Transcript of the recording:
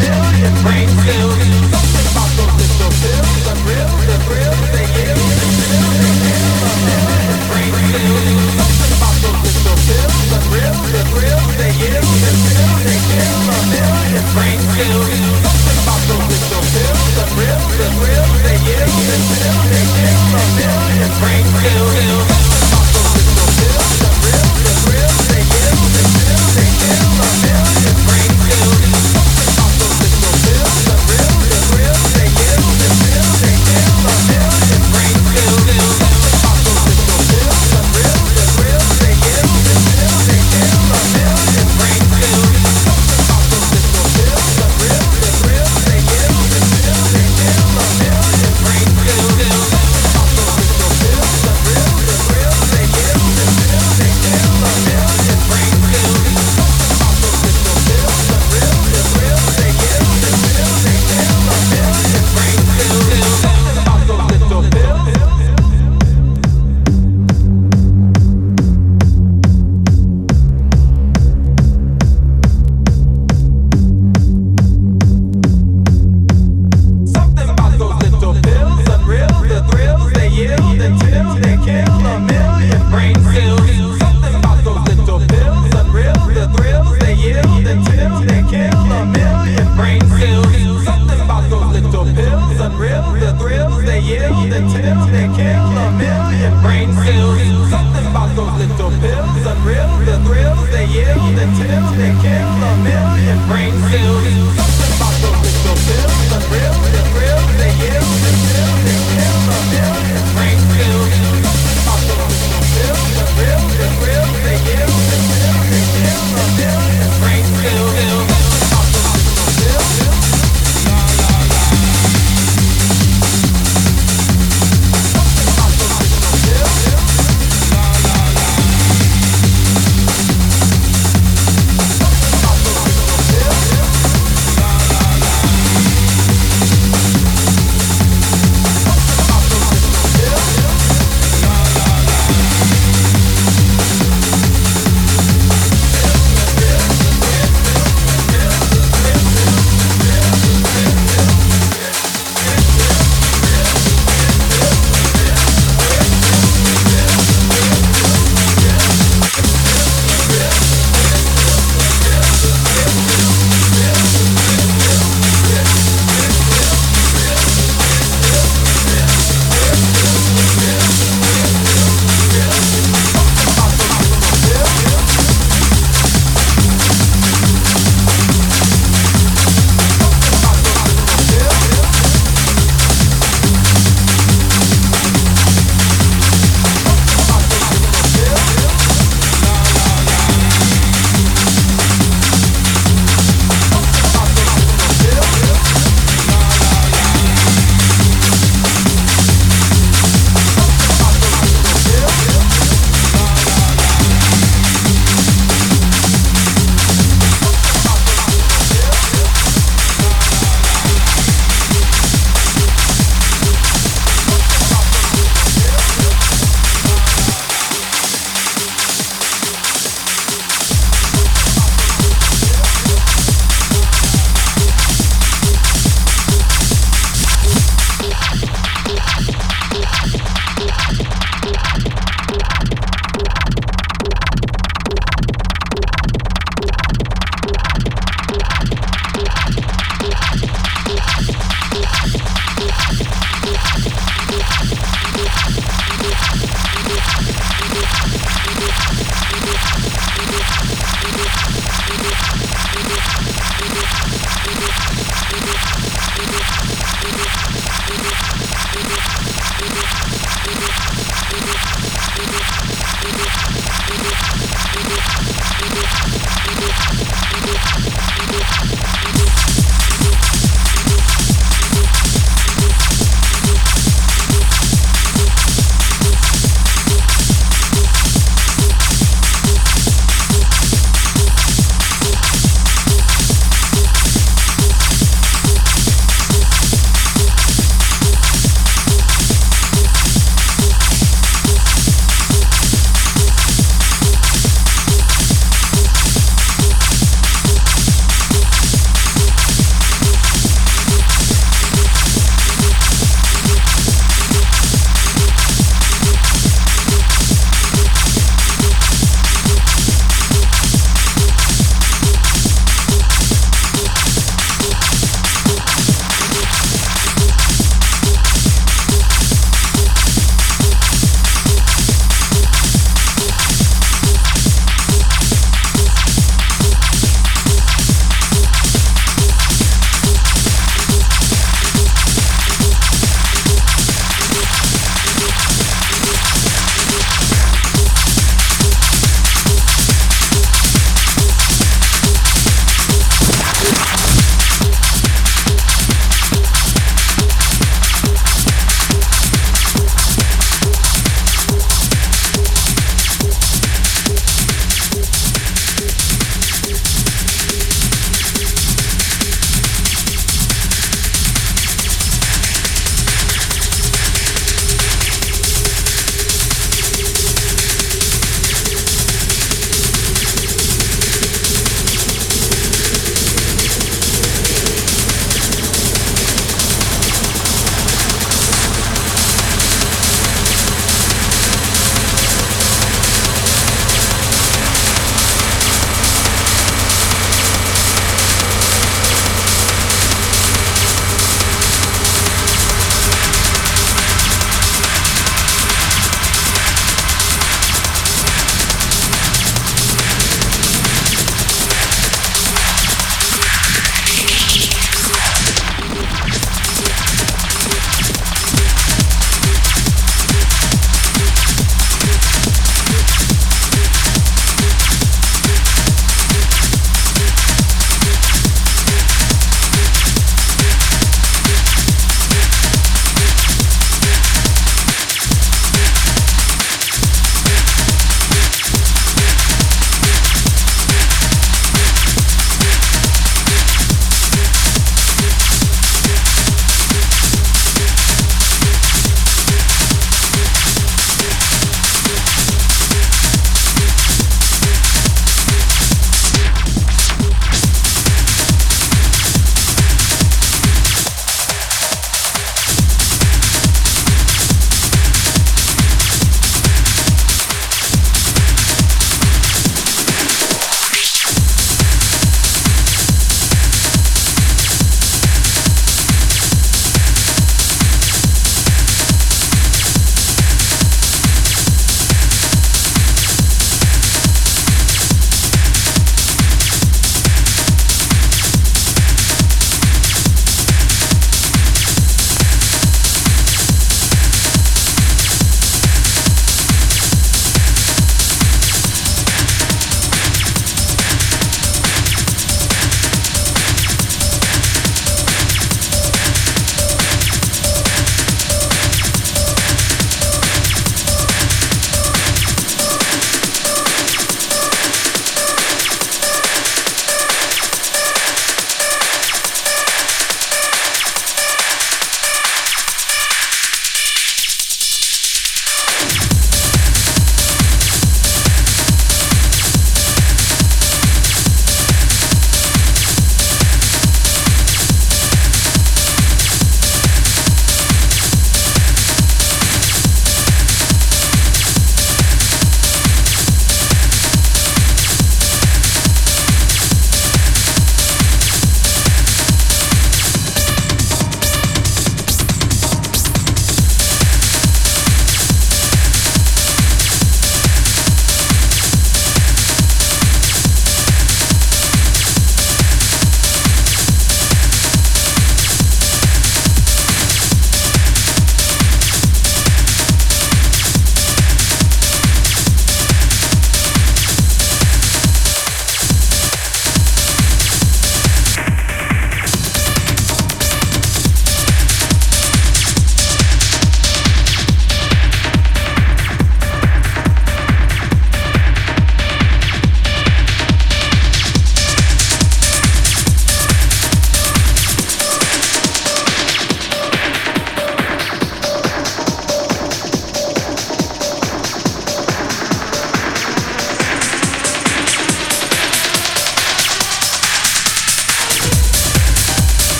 million